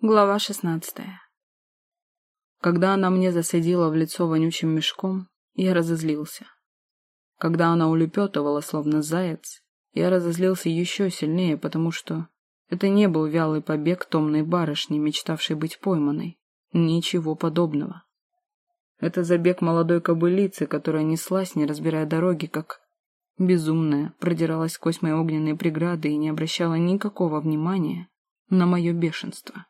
Глава шестнадцатая. Когда она мне засадила в лицо вонючим мешком, я разозлился. Когда она улепетывала, словно заяц, я разозлился еще сильнее, потому что это не был вялый побег томной барышни, мечтавшей быть пойманной. Ничего подобного. Это забег молодой кобылицы, которая неслась, не разбирая дороги, как безумная, продиралась сквозь мои огненные преграды и не обращала никакого внимания на мое бешенство.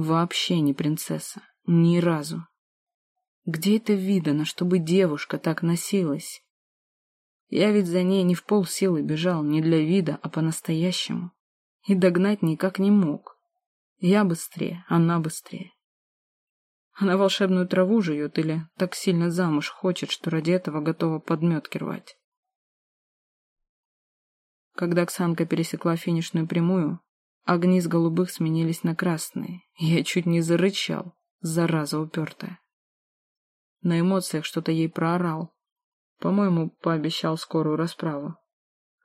Вообще не принцесса. Ни разу. Где это видано, чтобы девушка так носилась? Я ведь за ней не в полсилы бежал, не для вида, а по-настоящему. И догнать никак не мог. Я быстрее, она быстрее. Она волшебную траву жует или так сильно замуж хочет, что ради этого готова подметки рвать. Когда Ксанка пересекла финишную прямую, Огни с голубых сменились на красные. Я чуть не зарычал, зараза упертая. На эмоциях что-то ей проорал. По-моему, пообещал скорую расправу.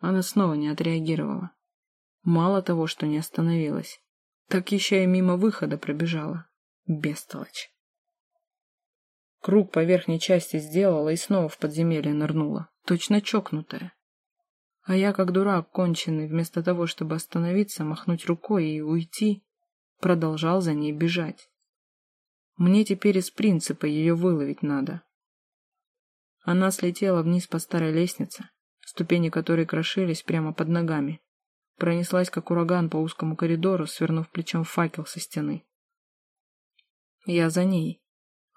Она снова не отреагировала. Мало того, что не остановилась, так еще и мимо выхода пробежала. Бестолочь. Круг по верхней части сделала и снова в подземелье нырнула. Точно чокнутая. А я, как дурак конченый, вместо того, чтобы остановиться, махнуть рукой и уйти, продолжал за ней бежать. Мне теперь из принципа ее выловить надо. Она слетела вниз по старой лестнице, ступени которой крошились прямо под ногами. Пронеслась, как ураган, по узкому коридору, свернув плечом факел со стены. Я за ней.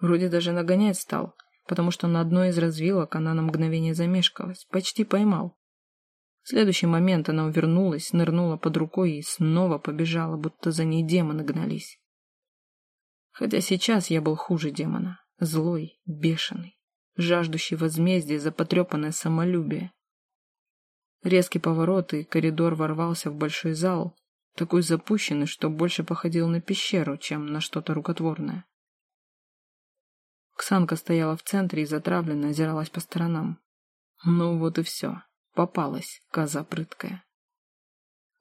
Вроде даже нагонять стал, потому что на одной из развилок она на мгновение замешкалась. Почти поймал. В следующий момент она увернулась, нырнула под рукой и снова побежала, будто за ней демоны гнались. Хотя сейчас я был хуже демона. Злой, бешеный, жаждущий возмездия за потрепанное самолюбие. Резкий поворот, и коридор ворвался в большой зал, такой запущенный, что больше походил на пещеру, чем на что-то рукотворное. Ксанка стояла в центре и затравленно озиралась по сторонам. Ну вот и все. Попалась, коза прыткая.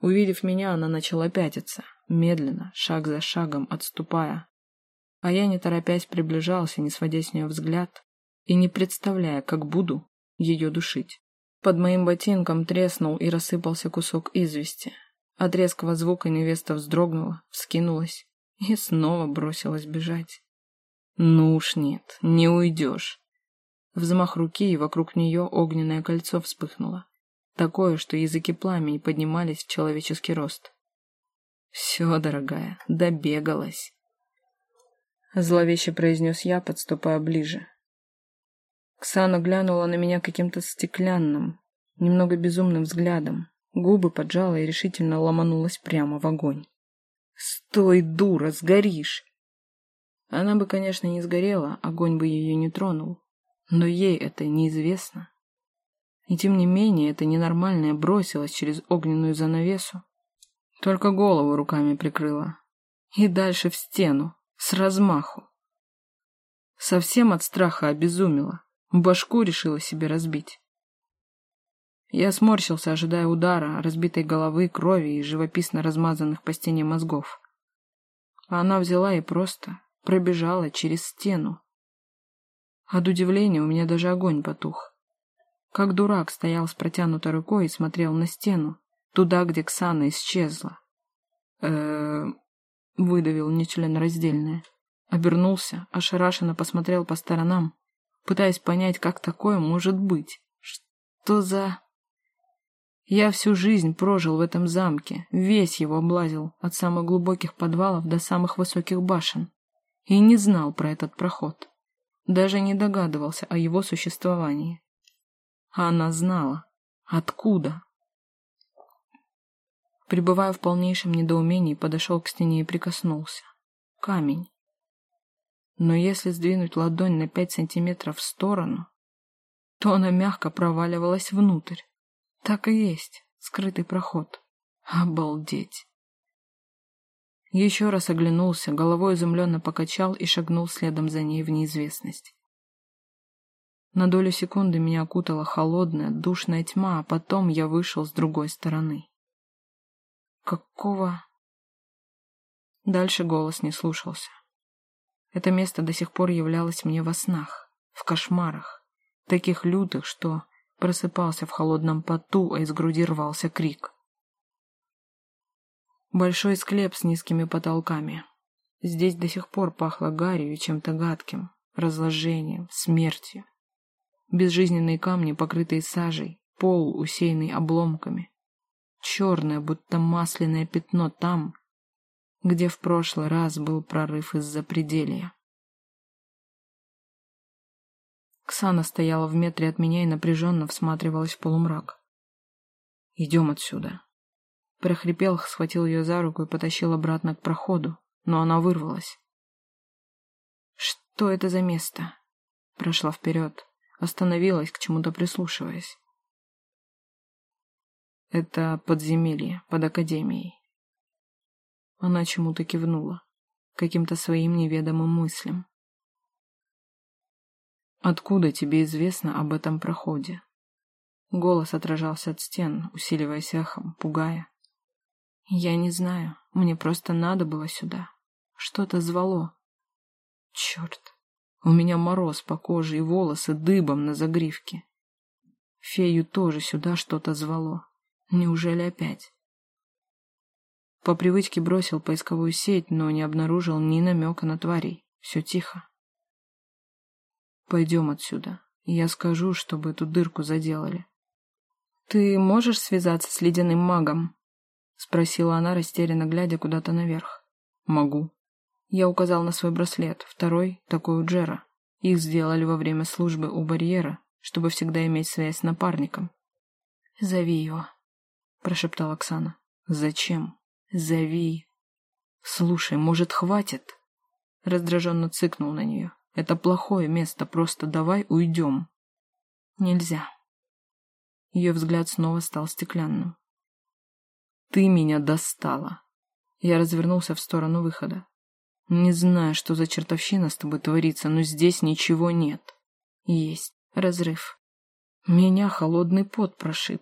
Увидев меня, она начала пятиться, медленно, шаг за шагом отступая. А я, не торопясь, приближался, не сводя с нее взгляд и не представляя, как буду ее душить. Под моим ботинком треснул и рассыпался кусок извести. От резкого звука невеста вздрогнула, вскинулась и снова бросилась бежать. Ну уж нет, не уйдешь. Взмах руки, и вокруг нее огненное кольцо вспыхнуло. Такое, что языки пламени поднимались в человеческий рост. «Все, дорогая, добегалась», — зловеще произнес я, подступая ближе. Ксана глянула на меня каким-то стеклянным, немного безумным взглядом, губы поджала и решительно ломанулась прямо в огонь. «Стой, дура, сгоришь!» Она бы, конечно, не сгорела, огонь бы ее не тронул, но ей это неизвестно. И тем не менее, это ненормальное бросилось через огненную занавесу. Только голову руками прикрыла. И дальше в стену, с размаху. Совсем от страха обезумела. Башку решила себе разбить. Я сморщился, ожидая удара, разбитой головы, крови и живописно размазанных по стене мозгов. А она взяла и просто пробежала через стену, от удивления у меня даже огонь потух. Как дурак стоял с протянутой рукой и смотрел на стену, туда, где Ксана исчезла. э выдавил нечленораздельное. Обернулся, ошарашенно посмотрел по сторонам, пытаясь понять, как такое может быть. Что за... Я всю жизнь прожил в этом замке, весь его облазил, от самых глубоких подвалов до самых высоких башен, и не знал про этот проход. Даже не догадывался о его существовании. А она знала. Откуда? Пребывая в полнейшем недоумении, подошел к стене и прикоснулся. Камень. Но если сдвинуть ладонь на пять сантиметров в сторону, то она мягко проваливалась внутрь. Так и есть, скрытый проход. Обалдеть. Еще раз оглянулся, головой изумленно покачал и шагнул следом за ней в неизвестность. На долю секунды меня окутала холодная, душная тьма, а потом я вышел с другой стороны. Какого... Дальше голос не слушался. Это место до сих пор являлось мне во снах, в кошмарах, таких лютых, что просыпался в холодном поту, а из груди рвался крик. Большой склеп с низкими потолками. Здесь до сих пор пахло гарью и чем-то гадким, разложением, смертью. Безжизненные камни, покрытые сажей, пол, усеянный обломками. Черное, будто масляное пятно там, где в прошлый раз был прорыв из-за пределия. Ксана стояла в метре от меня и напряженно всматривалась в полумрак. «Идем отсюда». Прохрипел, схватил ее за руку и потащил обратно к проходу, но она вырвалась. «Что это за место?» Прошла вперед, остановилась, к чему-то прислушиваясь. «Это подземелье под академией. Она чему-то кивнула, каким-то своим неведомым мыслям. «Откуда тебе известно об этом проходе?» Голос отражался от стен, усиливаясь эхом, пугая. «Я не знаю, мне просто надо было сюда. Что-то звало. Черт, у меня мороз по коже и волосы дыбом на загривке. Фею тоже сюда что-то звало. Неужели опять?» По привычке бросил поисковую сеть, но не обнаружил ни намека на тварей. Все тихо. Пойдем отсюда. Я скажу, чтобы эту дырку заделали. Ты можешь связаться с ледяным магом? Спросила она, растерянно глядя куда-то наверх. Могу. Я указал на свой браслет, второй, такой у Джера. Их сделали во время службы у барьера, чтобы всегда иметь связь с напарником. «Зови его», — прошептала Оксана. «Зачем?» Зови. Слушай, может, хватит? Раздраженно цыкнул на нее. Это плохое место, просто давай уйдем. Нельзя. Ее взгляд снова стал стеклянным. Ты меня достала. Я развернулся в сторону выхода. Не знаю, что за чертовщина с тобой творится, но здесь ничего нет. Есть разрыв. Меня холодный пот прошиб.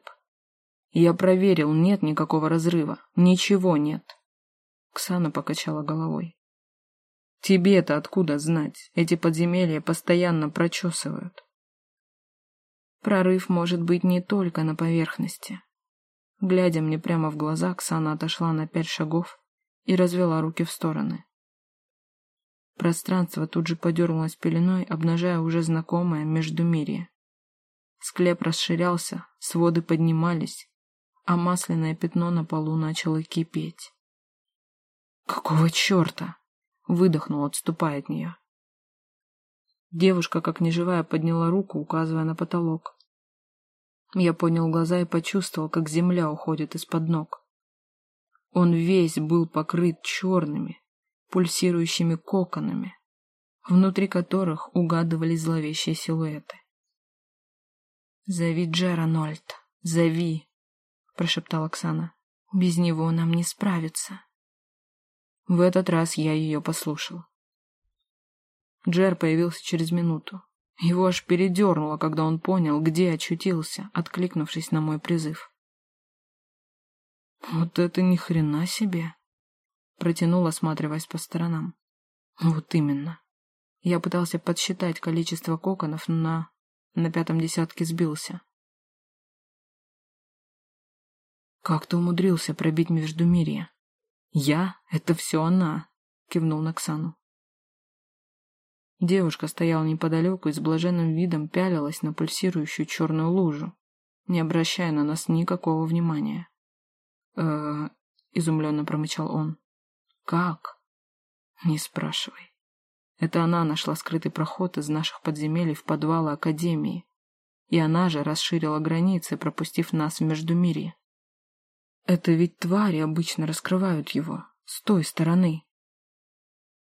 Я проверил, нет никакого разрыва. Ничего нет. Ксана покачала головой. Тебе-то откуда знать? Эти подземелья постоянно прочесывают. Прорыв может быть не только на поверхности. Глядя мне прямо в глаза, Ксана отошла на пять шагов и развела руки в стороны. Пространство тут же подернулось пеленой, обнажая уже знакомое междумирье. Склеп расширялся, своды поднимались, а масляное пятно на полу начало кипеть. «Какого черта?» — выдохнул, отступая от нее. Девушка, как неживая, подняла руку, указывая на потолок. Я поднял глаза и почувствовал, как земля уходит из-под ног. Он весь был покрыт черными, пульсирующими коконами, внутри которых угадывались зловещие силуэты. «Зови Джера, Нольт, зови!» — прошептала Оксана. «Без него нам не справиться». В этот раз я ее послушал. Джер появился через минуту. Его аж передернуло, когда он понял, где очутился, откликнувшись на мой призыв. «Вот это ни хрена себе!» Протянул, осматриваясь по сторонам. «Вот именно. Я пытался подсчитать количество коконов, но на, на пятом десятке сбился. Как ты умудрился пробить Междумирье? Я? Это все она, кивнул на Оксану. Девушка стояла неподалеку и с блаженным видом пялилась на пульсирующую черную лужу, не обращая на нас никакого внимания. э изумленно промычал он. «Как?» «Не спрашивай. Это она нашла скрытый проход из наших подземелий в подвалы Академии, и она же расширила границы, пропустив нас в Междумирье. Это ведь твари обычно раскрывают его с той стороны.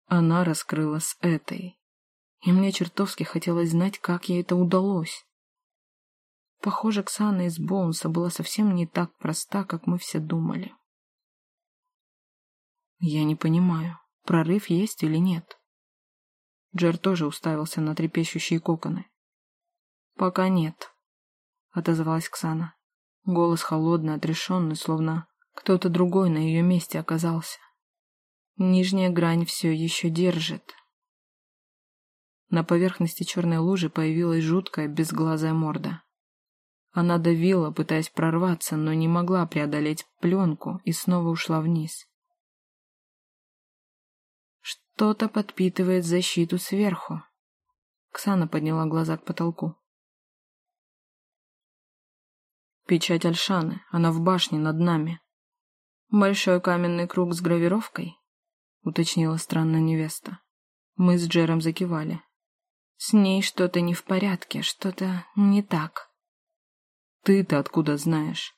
Она раскрыла с этой. И мне чертовски хотелось знать, как ей это удалось. Похоже, Ксана из Боунса была совсем не так проста, как мы все думали. Я не понимаю, прорыв есть или нет. Джер тоже уставился на трепещущие коконы. «Пока нет», — отозвалась Ксана. Голос холодный, отрешенный, словно кто-то другой на ее месте оказался. Нижняя грань все еще держит. На поверхности черной лужи появилась жуткая безглазая морда. Она давила, пытаясь прорваться, но не могла преодолеть пленку и снова ушла вниз. Что-то подпитывает защиту сверху. Ксана подняла глаза к потолку. Печать Альшаны, она в башне над нами. Большой каменный круг с гравировкой, уточнила странная невеста. Мы с Джером закивали. С ней что-то не в порядке, что-то не так. Ты-то откуда знаешь?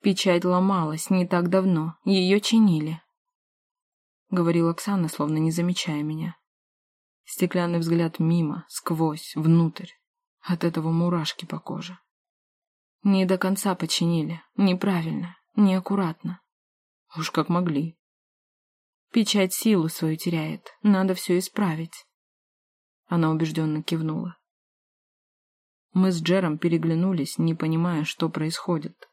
Печать ломалась не так давно, ее чинили. Говорила Оксана, словно не замечая меня. Стеклянный взгляд мимо, сквозь, внутрь. От этого мурашки по коже. Не до конца починили, неправильно, неаккуратно. Уж как могли. Печать силу свою теряет, надо все исправить. Она убежденно кивнула. Мы с Джером переглянулись, не понимая, что происходит.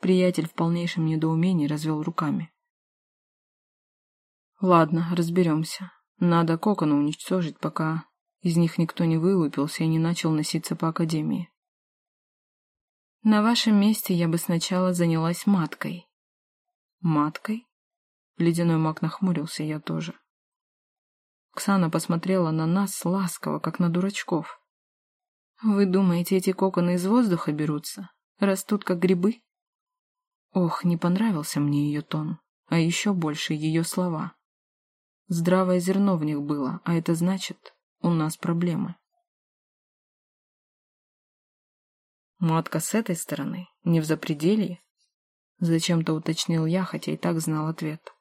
Приятель в полнейшем недоумении развел руками. Ладно, разберемся. Надо коконы уничтожить, пока из них никто не вылупился и не начал носиться по академии. На вашем месте я бы сначала занялась маткой. Маткой? Ледяной маг нахмурился, я тоже. Ксана посмотрела на нас ласково, как на дурачков. «Вы думаете, эти коконы из воздуха берутся? Растут, как грибы?» Ох, не понравился мне ее тон, а еще больше ее слова. Здравое зерно в них было, а это значит, у нас проблемы. Матка с этой стороны, не в запределье? Зачем-то уточнил я, хотя и так знал ответ.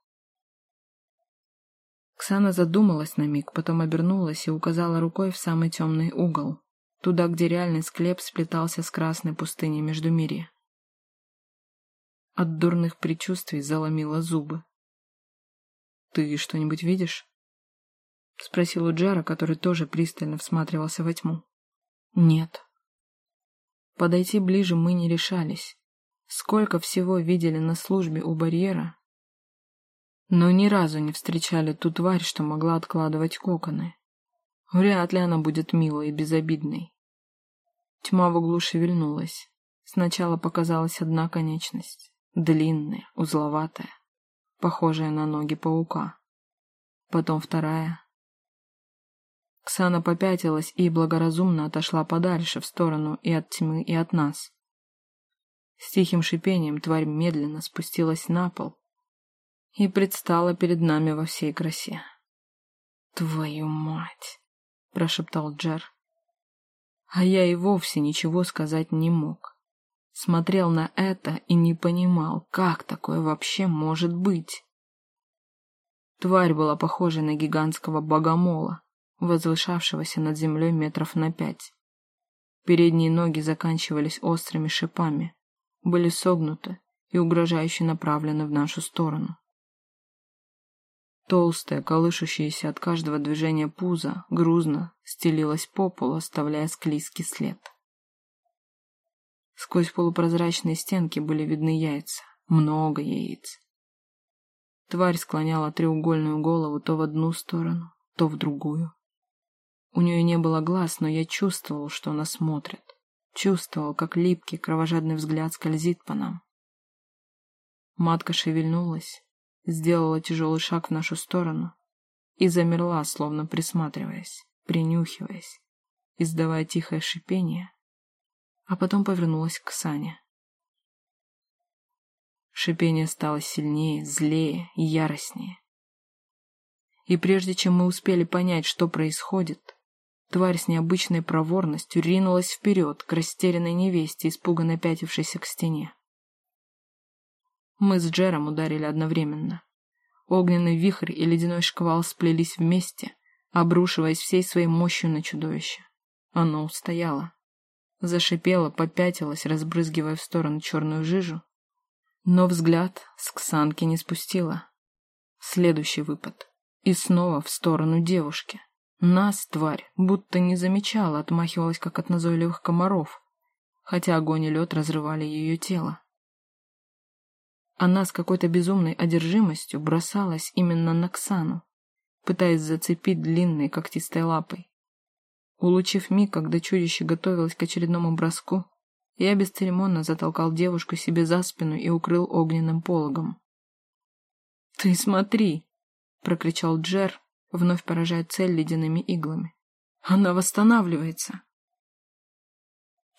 Ксана задумалась на миг, потом обернулась и указала рукой в самый темный угол, туда, где реальный склеп сплетался с красной пустыней Междумирья. От дурных предчувствий заломила зубы. «Ты что-нибудь видишь?» — спросил у Джара, который тоже пристально всматривался во тьму. «Нет». Подойти ближе мы не решались. Сколько всего видели на службе у барьера, но ни разу не встречали ту тварь, что могла откладывать коконы. Вряд ли она будет милой и безобидной. Тьма в углу шевельнулась. Сначала показалась одна конечность, длинная, узловатая, похожая на ноги паука. Потом вторая. Ксана попятилась и благоразумно отошла подальше, в сторону и от тьмы, и от нас. С тихим шипением тварь медленно спустилась на пол, и предстала перед нами во всей красе. «Твою мать!» — прошептал Джер. А я и вовсе ничего сказать не мог. Смотрел на это и не понимал, как такое вообще может быть. Тварь была похожа на гигантского богомола, возвышавшегося над землей метров на пять. Передние ноги заканчивались острыми шипами, были согнуты и угрожающе направлены в нашу сторону. Толстая, колышущаяся от каждого движения пузо, грузно стелилась по полу, оставляя склизкий след. Сквозь полупрозрачные стенки были видны яйца. Много яиц. Тварь склоняла треугольную голову то в одну сторону, то в другую. У нее не было глаз, но я чувствовал, что она смотрит. Чувствовал, как липкий, кровожадный взгляд скользит по нам. Матка шевельнулась, сделала тяжелый шаг в нашу сторону и замерла, словно присматриваясь, принюхиваясь, издавая тихое шипение, а потом повернулась к Сане. Шипение стало сильнее, злее и яростнее. И прежде чем мы успели понять, что происходит, тварь с необычной проворностью ринулась вперед к растерянной невесте, испуганно пятившейся к стене. Мы с Джером ударили одновременно. Огненный вихрь и ледяной шквал сплелись вместе, обрушиваясь всей своей мощью на чудовище. Оно устояло. Зашипело, попятилось, разбрызгивая в сторону черную жижу. Но взгляд с Ксанки не спустила. Следующий выпад. И снова в сторону девушки. Нас, тварь, будто не замечала, отмахивалась, как от назойливых комаров, хотя огонь и лед разрывали ее тело. Она с какой-то безумной одержимостью бросалась именно на Ксану, пытаясь зацепить длинной когтистой лапой. Улучив миг, когда чудище готовилось к очередному броску, я бесцеремонно затолкал девушку себе за спину и укрыл огненным пологом. «Ты смотри!» — прокричал Джер, вновь поражая цель ледяными иглами. «Она восстанавливается!»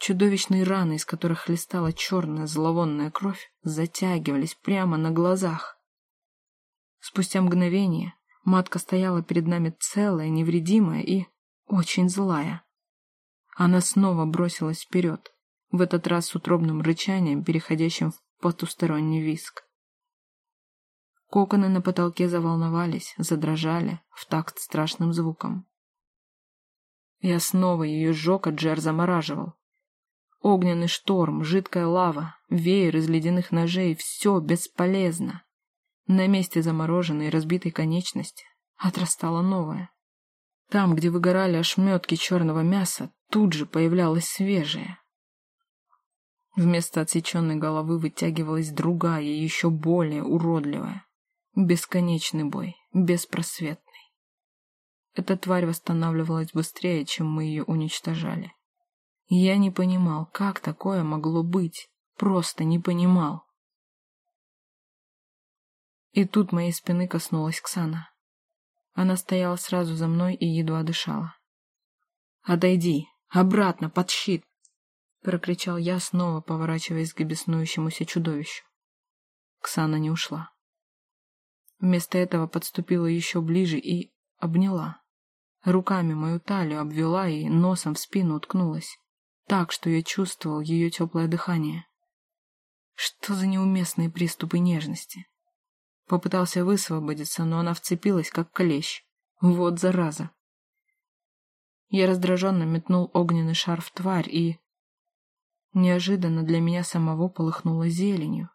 Чудовищные раны, из которых хлестала черная зловонная кровь, затягивались прямо на глазах. Спустя мгновение матка стояла перед нами целая, невредимая и очень злая. Она снова бросилась вперед, в этот раз с утробным рычанием, переходящим в потусторонний виск. Коконы на потолке заволновались, задрожали в такт страшным звуком. Я снова ее сжег, а Джер замораживал. Огненный шторм, жидкая лава, веер из ледяных ножей — все бесполезно. На месте замороженной и разбитой конечности отрастала новая. Там, где выгорали ошметки черного мяса, тут же появлялась свежая. Вместо отсеченной головы вытягивалась другая, еще более уродливая. Бесконечный бой, беспросветный. Эта тварь восстанавливалась быстрее, чем мы ее уничтожали. Я не понимал, как такое могло быть. Просто не понимал. И тут моей спины коснулась Ксана. Она стояла сразу за мной и едва дышала. «Отойди! Обратно, под щит!» Прокричал я, снова поворачиваясь к беснующемуся чудовищу. Ксана не ушла. Вместо этого подступила еще ближе и обняла. Руками мою талию обвела и носом в спину уткнулась так, что я чувствовал ее теплое дыхание. Что за неуместные приступы нежности? Попытался высвободиться, но она вцепилась, как клещ. Вот зараза. Я раздраженно метнул огненный шар в тварь и... Неожиданно для меня самого полыхнуло зеленью.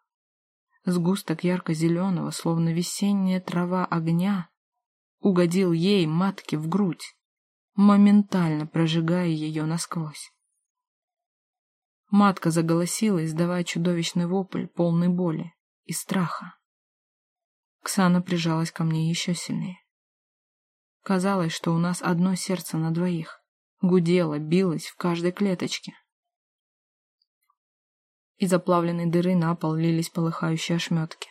Сгусток ярко-зеленого, словно весенняя трава огня, угодил ей, матке, в грудь, моментально прожигая ее насквозь. Матка заголосила, издавая чудовищный вопль, полный боли и страха. Ксана прижалась ко мне еще сильнее. Казалось, что у нас одно сердце на двоих. Гудело, билось в каждой клеточке. Из оплавленной дыры на пол лились полыхающие ошметки.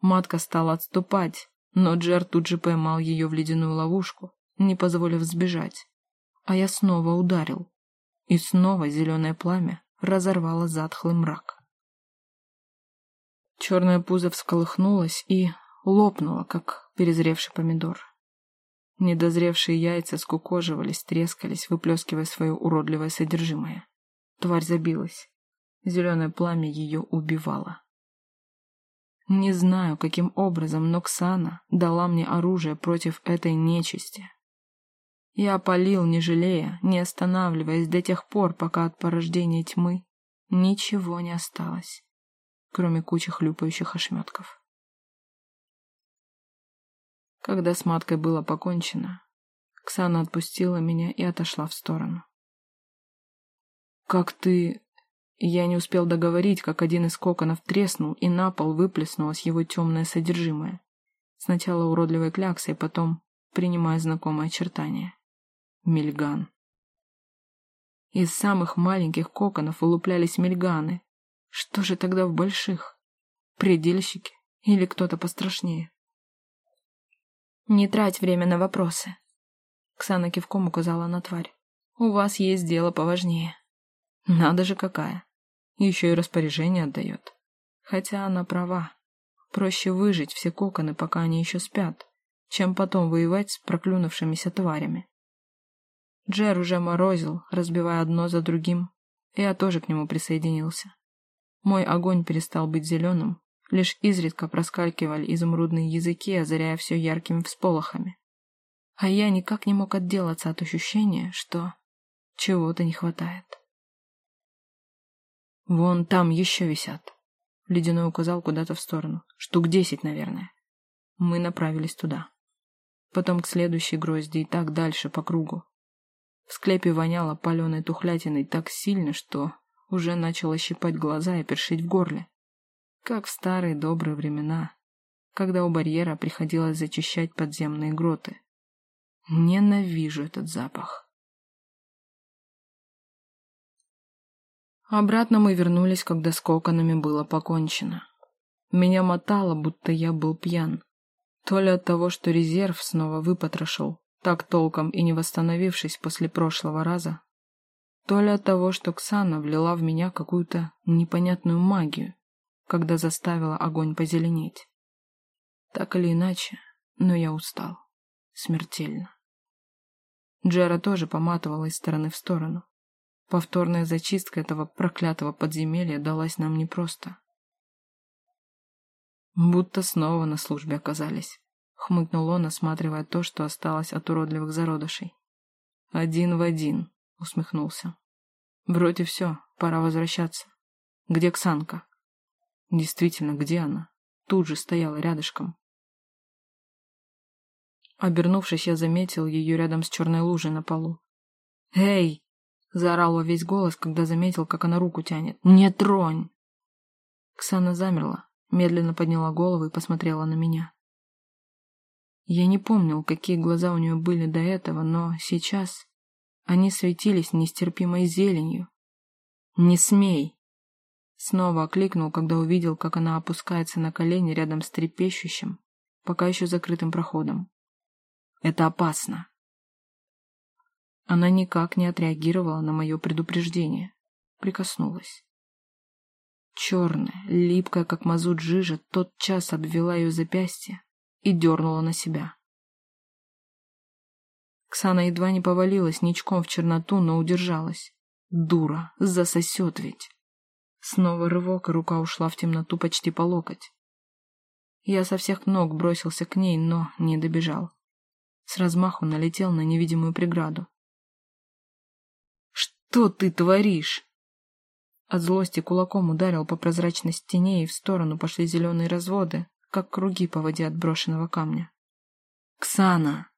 Матка стала отступать, но Джер тут же поймал ее в ледяную ловушку, не позволив сбежать. А я снова ударил. И снова зеленое пламя разорвало затхлый мрак. Черное пузо всколыхнулось и лопнуло, как перезревший помидор. Недозревшие яйца скукоживались, трескались, выплескивая свое уродливое содержимое. Тварь забилась. Зеленое пламя ее убивало. Не знаю, каким образом, но Ксана дала мне оружие против этой нечисти. Я опалил, не жалея, не останавливаясь до тех пор, пока от порождения тьмы ничего не осталось, кроме кучи хлюпающих ошметков. Когда с маткой было покончено, Ксана отпустила меня и отошла в сторону. «Как ты...» Я не успел договорить, как один из коконов треснул, и на пол выплеснулось его темное содержимое. Сначала уродливой кляксой, потом принимая знакомые очертания. Мельган. Из самых маленьких коконов вылуплялись мельганы. Что же тогда в больших? Предельщики или кто-то пострашнее? Не трать время на вопросы. Ксана кивком указала на тварь. У вас есть дело поважнее. Надо же какая. Еще и распоряжение отдает. Хотя она права. Проще выжить все коконы, пока они еще спят, чем потом воевать с проклюнувшимися тварями. Джер уже морозил, разбивая одно за другим, я тоже к нему присоединился. Мой огонь перестал быть зеленым, лишь изредка проскакивали изумрудные языки, озаряя все яркими всполохами. А я никак не мог отделаться от ощущения, что чего-то не хватает. «Вон там еще висят», — Ледяной указал куда-то в сторону. «Штук десять, наверное». Мы направились туда. Потом к следующей грозди и так дальше по кругу, в склепе воняло паленой тухлятиной так сильно, что уже начало щипать глаза и першить в горле. как в старые добрые времена, когда у барьера приходилось зачищать подземные гроты. Ненавижу этот запах. Обратно мы вернулись, когда с коконами было покончено. Меня мотало, будто я был пьян. То ли от того, что резерв снова выпотрошил, так толком и не восстановившись после прошлого раза, то ли от того, что Ксана влила в меня какую-то непонятную магию, когда заставила огонь позеленеть. Так или иначе, но я устал. Смертельно. Джера тоже поматывала из стороны в сторону. Повторная зачистка этого проклятого подземелья далась нам непросто. Будто снова на службе оказались, хмыкнул он, осматривая то, что осталось от уродливых зародышей. Один в один, усмехнулся. Вроде все, пора возвращаться. Где Ксанка? Действительно, где она? Тут же стояла рядышком. Обернувшись, я заметил ее рядом с черной лужей на полу. «Эй!» — заорал во весь голос, когда заметил, как она руку тянет. «Не тронь!» Ксана замерла, медленно подняла голову и посмотрела на меня. Я не помнил, какие глаза у нее были до этого, но сейчас они светились нестерпимой зеленью. «Не смей!» Снова окликнул, когда увидел, как она опускается на колени рядом с трепещущим, пока еще закрытым проходом. Это опасно. Она никак не отреагировала на мое предупреждение. Прикоснулась. Черная, липкая, как мазут жижа, тотчас обвела ее запястье и дернула на себя. Ксана едва не повалилась ничком в черноту, но удержалась. Дура, засосет ведь. Снова рывок, и рука ушла в темноту почти по локоть. Я со всех ног бросился к ней, но не добежал. С размаху налетел на невидимую преграду. «Что ты творишь?» От злости кулаком ударил по прозрачной стене, и в сторону пошли зеленые разводы, как круги по воде от брошенного камня. «Ксана!»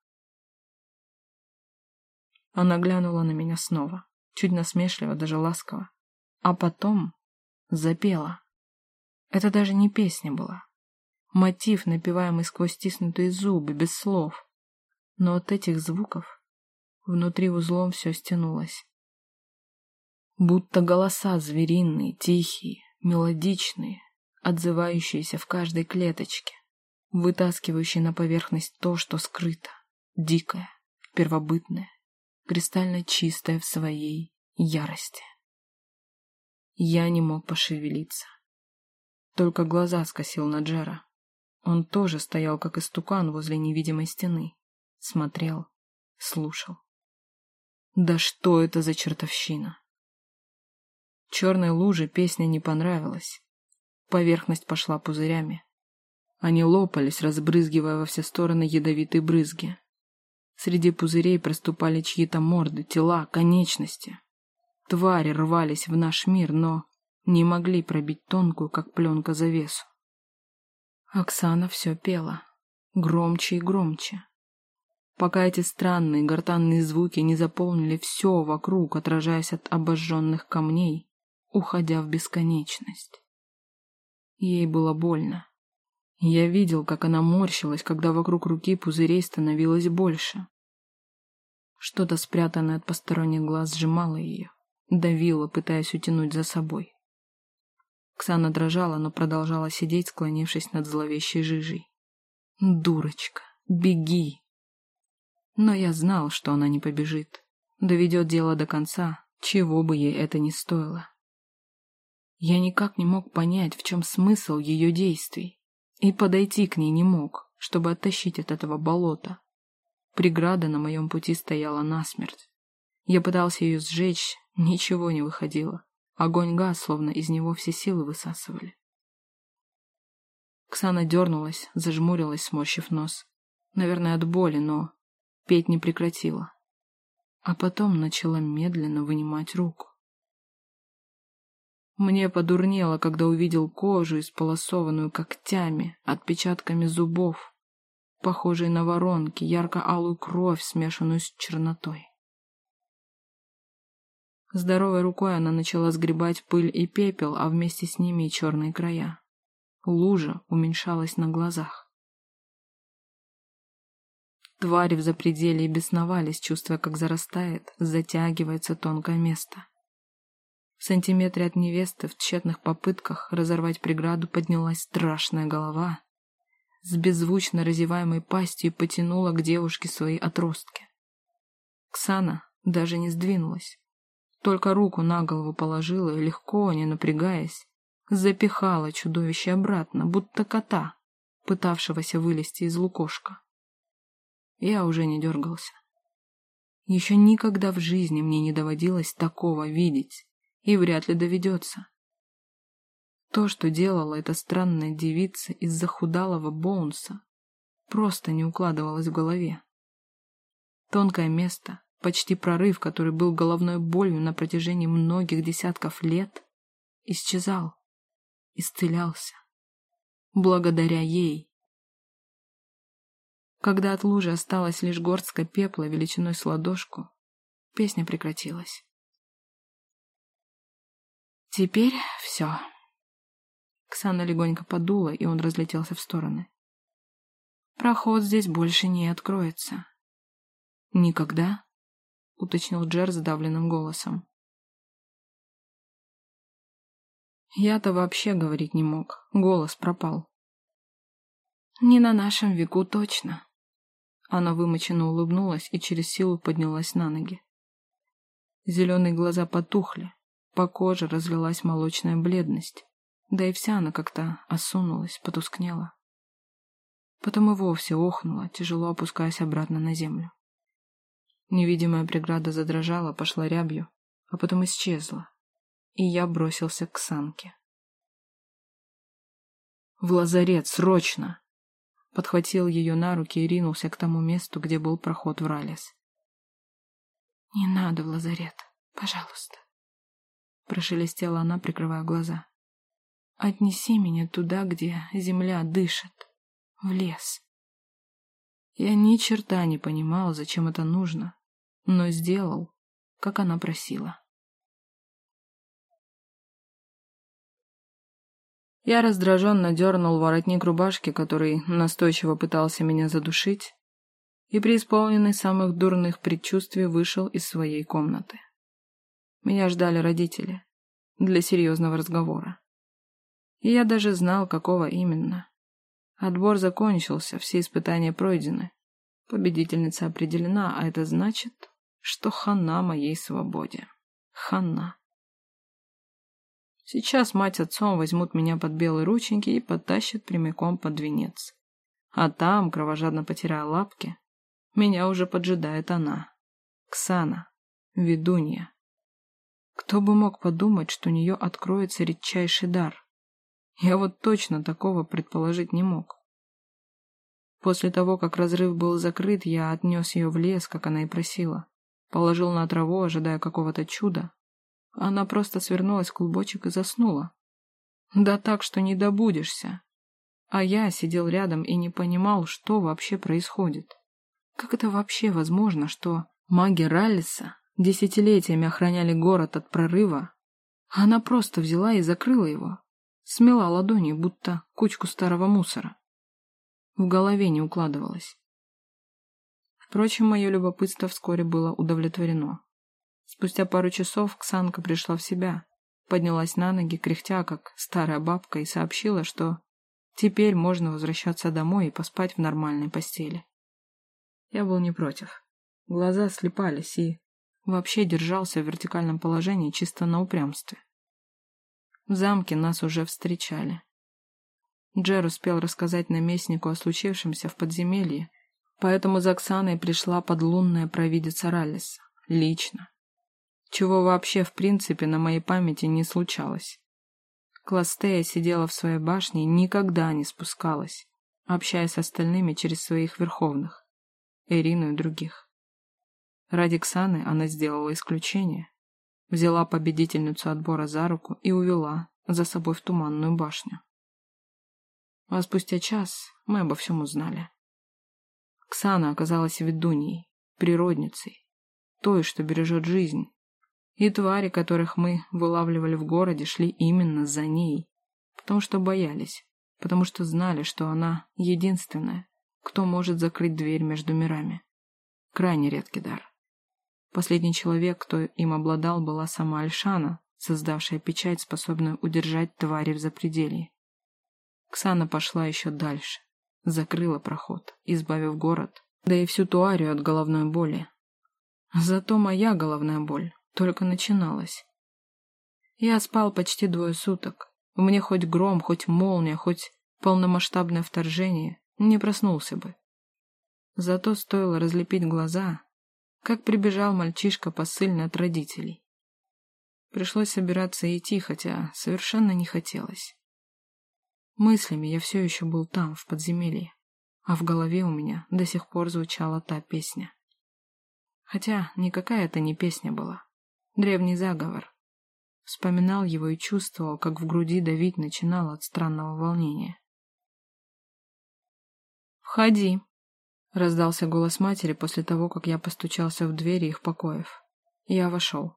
Она глянула на меня снова, чуть насмешливо, даже ласково. А потом запела. Это даже не песня была. Мотив, напеваемый сквозь стиснутые зубы, без слов но от этих звуков внутри узлом все стянулось. Будто голоса звериные, тихие, мелодичные, отзывающиеся в каждой клеточке, вытаскивающие на поверхность то, что скрыто, дикое, первобытное, кристально чистое в своей ярости. Я не мог пошевелиться. Только глаза скосил на Джера. Он тоже стоял, как истукан возле невидимой стены смотрел, слушал. Да что это за чертовщина? Черной луже песня не понравилась. Поверхность пошла пузырями. Они лопались, разбрызгивая во все стороны ядовитые брызги. Среди пузырей проступали чьи-то морды, тела, конечности. Твари рвались в наш мир, но не могли пробить тонкую, как пленка, завесу. Оксана все пела. Громче и громче пока эти странные гортанные звуки не заполнили все вокруг, отражаясь от обожженных камней, уходя в бесконечность. Ей было больно. Я видел, как она морщилась, когда вокруг руки пузырей становилось больше. Что-то спрятанное от посторонних глаз сжимало ее, давило, пытаясь утянуть за собой. Ксана дрожала, но продолжала сидеть, склонившись над зловещей жижей. «Дурочка, беги!» Но я знал, что она не побежит. Доведет дело до конца, чего бы ей это ни стоило. Я никак не мог понять, в чем смысл ее действий, и подойти к ней не мог, чтобы оттащить от этого болота. Преграда на моем пути стояла насмерть. Я пытался ее сжечь, ничего не выходило. Огонь газ, словно из него все силы высасывали. Ксана дернулась, зажмурилась, сморщив нос. Наверное, от боли, но Петь не прекратила. А потом начала медленно вынимать руку. Мне подурнело, когда увидел кожу, исполосованную когтями, отпечатками зубов, похожей на воронки, ярко-алую кровь, смешанную с чернотой. Здоровой рукой она начала сгребать пыль и пепел, а вместе с ними и черные края. Лужа уменьшалась на глазах. Твари в запределье бесновались, чувствуя, как зарастает, затягивается тонкое место. В сантиметре от невесты в тщетных попытках разорвать преграду поднялась страшная голова. С беззвучно разеваемой пастью потянула к девушке свои отростки. Ксана даже не сдвинулась. Только руку на голову положила и легко, не напрягаясь, запихала чудовище обратно, будто кота, пытавшегося вылезти из лукошка. Я уже не дергался. Еще никогда в жизни мне не доводилось такого видеть, и вряд ли доведется. То, что делала эта странная девица из захудалого Боунса, просто не укладывалось в голове. Тонкое место, почти прорыв, который был головной болью на протяжении многих десятков лет, исчезал, исцелялся. Благодаря ей. Когда от лужи осталась лишь горстка пепла величиной с ладошку, песня прекратилась. Теперь все. Ксана легонько подула, и он разлетелся в стороны. Проход здесь больше не откроется. Никогда? Уточнил Джер сдавленным голосом. Я-то вообще говорить не мог, голос пропал. Не на нашем веку точно. Она вымоченно улыбнулась и через силу поднялась на ноги. Зеленые глаза потухли, по коже разлилась молочная бледность, да и вся она как-то осунулась, потускнела. Потом и вовсе охнула, тяжело опускаясь обратно на землю. Невидимая преграда задрожала, пошла рябью, а потом исчезла, и я бросился к санке. «В лазарет, срочно!» подхватил ее на руки и ринулся к тому месту, где был проход в Ралис. «Не надо в лазарет, пожалуйста», — прошелестела она, прикрывая глаза. «Отнеси меня туда, где земля дышит, в лес». Я ни черта не понимал, зачем это нужно, но сделал, как она просила. Я раздраженно дернул воротник рубашки, который настойчиво пытался меня задушить, и преисполненный самых дурных предчувствий вышел из своей комнаты. Меня ждали родители для серьезного разговора. И я даже знал, какого именно. Отбор закончился, все испытания пройдены. Победительница определена, а это значит, что хана моей свободе. Хана. Сейчас мать с отцом возьмут меня под белые рученьки и потащат прямиком под венец. А там, кровожадно потеряя лапки, меня уже поджидает она. Ксана. Ведунья. Кто бы мог подумать, что у нее откроется редчайший дар? Я вот точно такого предположить не мог. После того, как разрыв был закрыт, я отнес ее в лес, как она и просила. Положил на траву, ожидая какого-то чуда, она просто свернулась в клубочек и заснула. Да так, что не добудешься. А я сидел рядом и не понимал, что вообще происходит. Как это вообще возможно, что маги Раллиса десятилетиями охраняли город от прорыва, она просто взяла и закрыла его, смела ладонью, будто кучку старого мусора. В голове не укладывалось. Впрочем, мое любопытство вскоре было удовлетворено. Спустя пару часов Ксанка пришла в себя, поднялась на ноги, кряхтя, как старая бабка, и сообщила, что теперь можно возвращаться домой и поспать в нормальной постели. Я был не против. Глаза слепались и вообще держался в вертикальном положении чисто на упрямстве. В замке нас уже встречали. Джер успел рассказать наместнику о случившемся в подземелье, поэтому за Оксаной пришла подлунная провидица Раллиса. Лично чего вообще в принципе на моей памяти не случалось. Кластея сидела в своей башне и никогда не спускалась, общаясь с остальными через своих верховных, Ирину и других. Ради Ксаны она сделала исключение, взяла победительницу отбора за руку и увела за собой в туманную башню. А спустя час мы обо всем узнали. Ксана оказалась ведуньей, природницей, той, что бережет жизнь, и твари, которых мы вылавливали в городе, шли именно за ней, потому что боялись, потому что знали, что она единственная, кто может закрыть дверь между мирами. Крайне редкий дар. Последний человек, кто им обладал, была сама Альшана, создавшая печать, способную удержать твари в запределье. Ксана пошла еще дальше, закрыла проход, избавив город, да и всю Туарию от головной боли. Зато моя головная боль только начиналась. Я спал почти двое суток. Мне хоть гром, хоть молния, хоть полномасштабное вторжение, не проснулся бы. Зато стоило разлепить глаза, как прибежал мальчишка посыльный от родителей. Пришлось собираться и идти, хотя совершенно не хотелось. Мыслями я все еще был там, в подземелье, а в голове у меня до сих пор звучала та песня. Хотя никакая это не песня была. Древний заговор. Вспоминал его и чувствовал, как в груди давить начинало от странного волнения. «Входи!» — раздался голос матери после того, как я постучался в двери их покоев. Я вошел.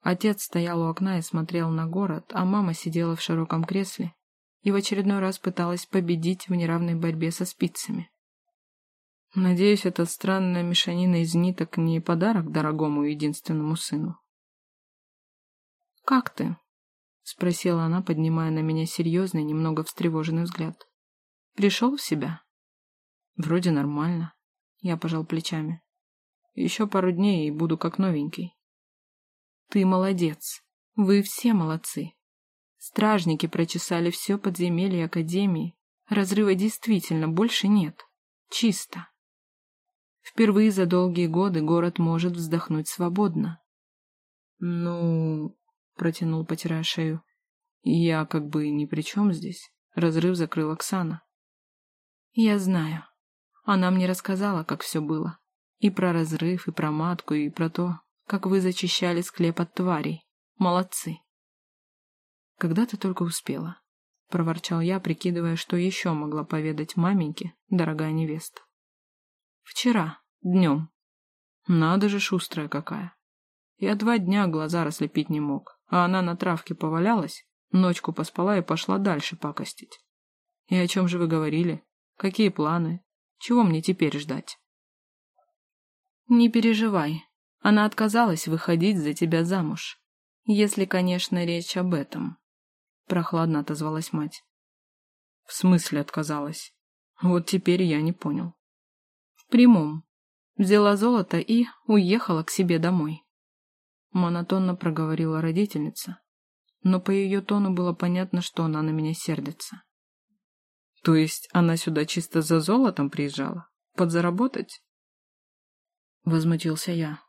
Отец стоял у окна и смотрел на город, а мама сидела в широком кресле и в очередной раз пыталась победить в неравной борьбе со спицами. Надеюсь, эта странная мешанина из ниток не подарок дорогому единственному сыну. «Как ты?» — спросила она, поднимая на меня серьезный, немного встревоженный взгляд. «Пришел в себя?» Вроде нормально. Я пожал плечами. Еще пару дней и буду как новенький. Ты молодец. Вы все молодцы. Стражники прочесали все подземелье Академии. Разрыва действительно больше нет. Чисто. Впервые за долгие годы город может вздохнуть свободно. Ну, протянул, потирая шею. Я как бы ни при чем здесь. Разрыв закрыл Оксана. Я знаю. Она мне рассказала, как все было. И про разрыв, и про матку, и про то, как вы зачищали склеп от тварей. Молодцы. Когда ты только успела, — проворчал я, прикидывая, что еще могла поведать маменьке, дорогая невеста. Вчера, днем. Надо же, шустрая какая. Я два дня глаза разлепить не мог, а она на травке повалялась, ночку поспала и пошла дальше пакостить. И о чем же вы говорили? Какие планы? Чего мне теперь ждать? Не переживай. Она отказалась выходить за тебя замуж. Если, конечно, речь об этом. Прохладно отозвалась мать. В смысле отказалась? Вот теперь я не понял. В прямом. Взяла золото и уехала к себе домой. Монотонно проговорила родительница, но по ее тону было понятно, что она на меня сердится. То есть она сюда чисто за золотом приезжала? Подзаработать? Возмутился я.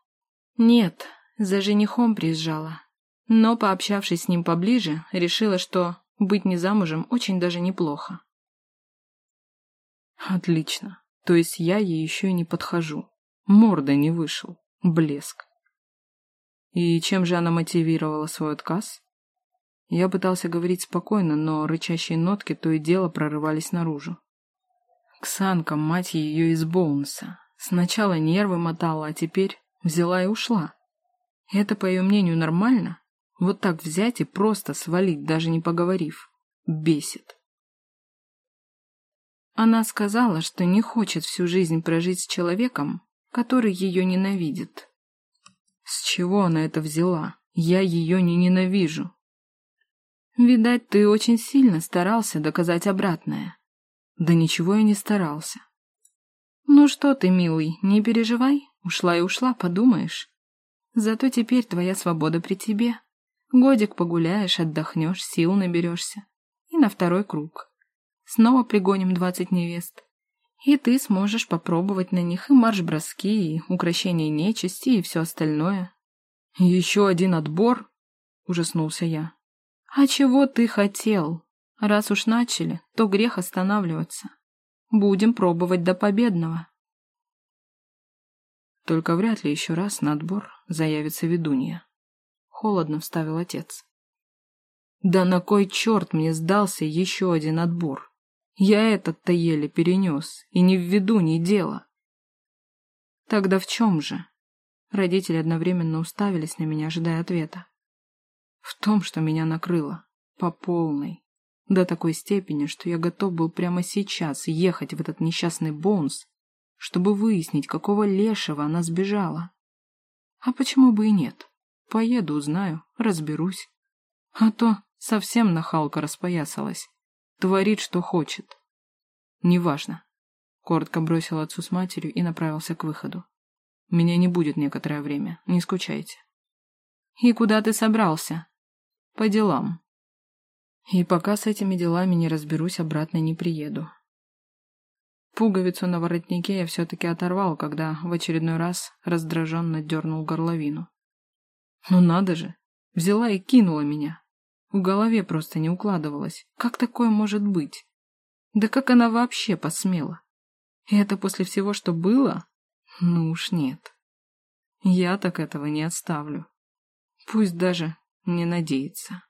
Нет, за женихом приезжала. Но, пообщавшись с ним поближе, решила, что быть не замужем очень даже неплохо. Отлично. То есть я ей еще и не подхожу. Морда не вышел. Блеск. И чем же она мотивировала свой отказ? Я пытался говорить спокойно, но рычащие нотки то и дело прорывались наружу. Ксанка, мать ее из Боунса. Сначала нервы мотала, а теперь взяла и ушла. Это, по ее мнению, нормально? Вот так взять и просто свалить, даже не поговорив. Бесит. Она сказала, что не хочет всю жизнь прожить с человеком, который ее ненавидит. С чего она это взяла? Я ее не ненавижу. Видать, ты очень сильно старался доказать обратное. Да ничего я не старался. Ну что ты, милый, не переживай. Ушла и ушла, подумаешь. Зато теперь твоя свобода при тебе. Годик погуляешь, отдохнешь, сил наберешься. И на второй круг. Снова пригоним двадцать невест. И ты сможешь попробовать на них и марш-броски, и украшение нечисти, и все остальное. Еще один отбор? Ужаснулся я. А чего ты хотел? Раз уж начали, то грех останавливаться. Будем пробовать до победного. Только вряд ли еще раз на отбор заявится ведунья. Холодно вставил отец. Да на кой черт мне сдался еще один отбор? Я этот-то еле перенес, и не в виду ни дело. Тогда в чем же? Родители одновременно уставились на меня, ожидая ответа. В том, что меня накрыло. По полной. До такой степени, что я готов был прямо сейчас ехать в этот несчастный Боунс, чтобы выяснить, какого лешего она сбежала. А почему бы и нет? Поеду, узнаю, разберусь. А то совсем нахалка распоясалась. Творит, что хочет. Неважно. Коротко бросил отцу с матерью и направился к выходу. Меня не будет некоторое время, не скучайте. И куда ты собрался? По делам. И пока с этими делами не разберусь, обратно не приеду. Пуговицу на воротнике я все-таки оторвал, когда в очередной раз раздраженно дернул горловину. Ну надо же, взяла и кинула меня. В голове просто не укладывалось. Как такое может быть? Да как она вообще посмела? И это после всего, что было? Ну уж нет. Я так этого не отставлю. Пусть даже не надеется.